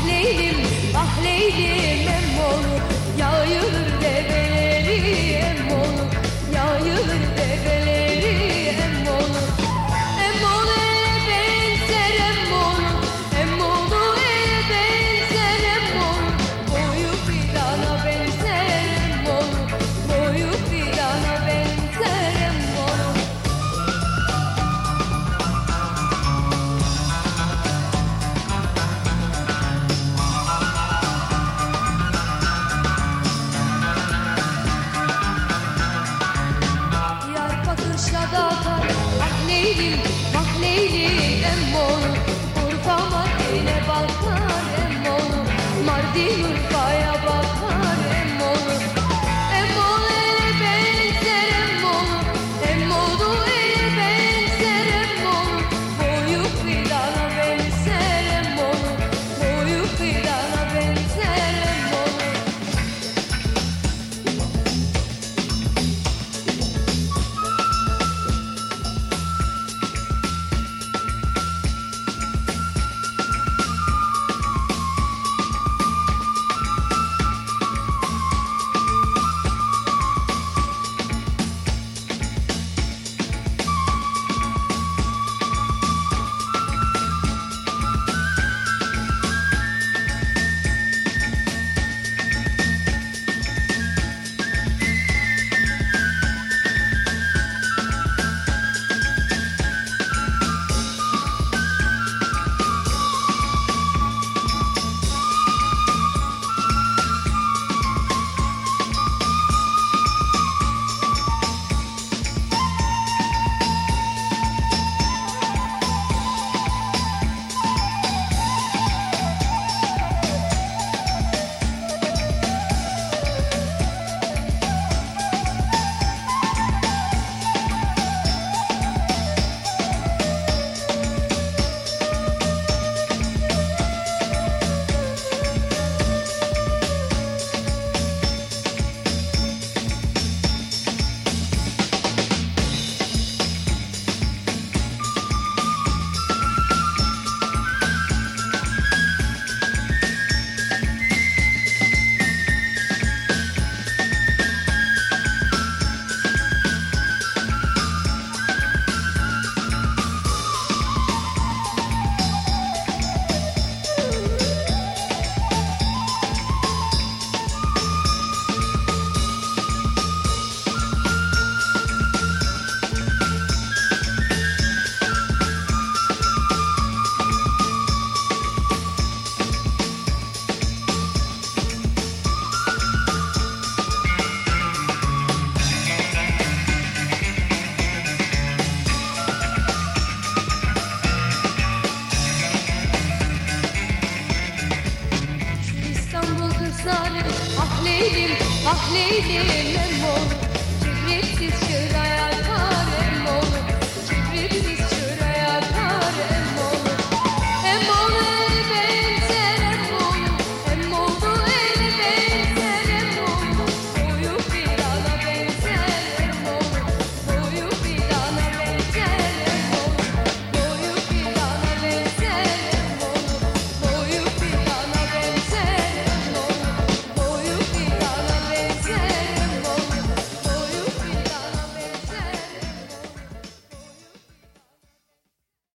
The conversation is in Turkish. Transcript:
Ah Leylim, ah Leylim Emmoğlu Yağ yığılır Leylim, bak Leylim, mor Kurban eyle balkan zalim Ah Leylim, ah Leylim Memor Cüretsiz